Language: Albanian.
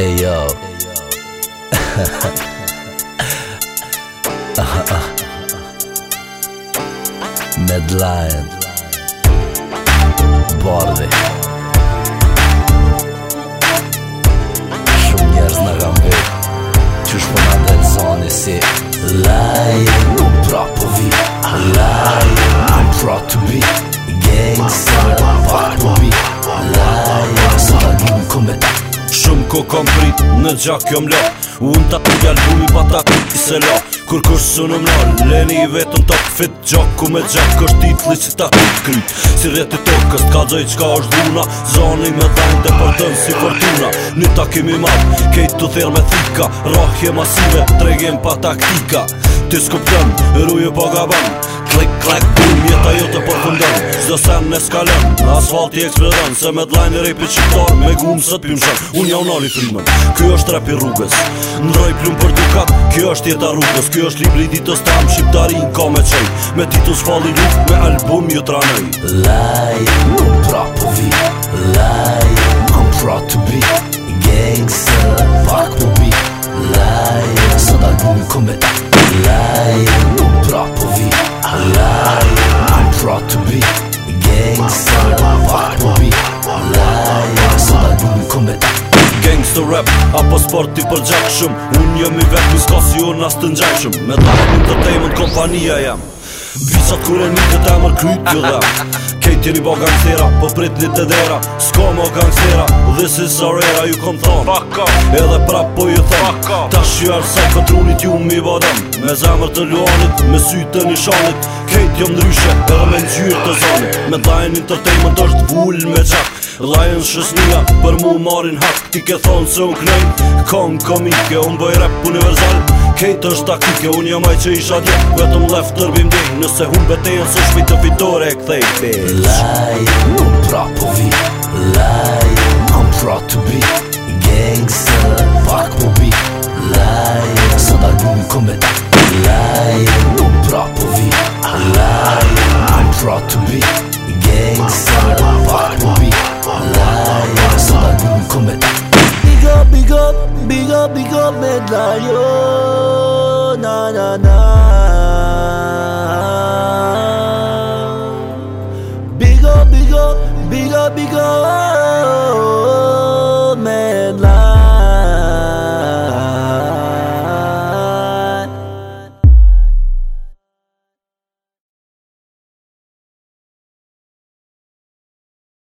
E jo Medline Bordi Shumë njerës në gambit Qysh për po në delë zoni si La ko kom prit Në gjak jom lo Unë ta të gjallbuni pa ta I se lo Kur kur në mlo Leni i vetën ta të fit gjak Ku me gjak kër titli që ta pit kryt Si rjeti tokës t'ka gjaj qka është dhuna Zoni me dhajnë dhe për tënë si fortuna Një takimi madh Kejt të thirë me thika Rahje masive Tregjem pa taktika Ti s'ku Rujë Rruje po gabanë klik bum, Mjeta jo të përfundon, po zdo sen në skalon Asfalt i eksplodon, se me t'lajnë rej për qiptar Me gumë së pëm shak, unë ja unali filmën Kjo është rap i rrugës, ndroj plumë për dukat Kjo është jeta rrugës, kjo është libri ditës tam Shqiptarin ka me qenj, me titus fali luk Me album ju jo të ranej Laj, më pra po vi Laj, më pra të bi Gangster, fuck po bi Laj, sot album ku me Laj, më Fraud to be The gangsta rap Fuck to be Lajak Së dalë për më Gangsta rap Apo sport t'i përgjak shumë Unë jëmë i vetë Nësë kasi unë asë të njak shumë Me të Entertainment të kompania jam Vishat kure një të të mërë kryt një dhe Kejt jeni bo gangstera Po prit një të dera Sko mo gangstera This is a rera ju kom thonë Fuck Edhe prap po ju thon Tash up Ta shjuar se këtrunit ju mi bodem Me zemër të luanit Me sytë të një shalit krejt jo ndryshe Edhe me nëzyrë të zoni Me dhajnë entertainment është vull me qak Lajnë shësnia për mu marin hak Ti ke thonë se unë knejnë Kom komike, unë bëj rap universal Kejt është takike, unë jam aj që isha dje Vetëm left tërbim dje Nëse hun betejnë se shpi të fitore e kthej Lajnë, unë pra po vi Lajnë, unë pra të bi Gangster, pak po bi Lajnë, sot albumi kom me fraud to be Gangster, fuck to be Liar, so I don't Big up, big up, big up, big up, mad lion Na na na Big up, big up, big up, big up